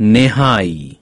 नेहा आई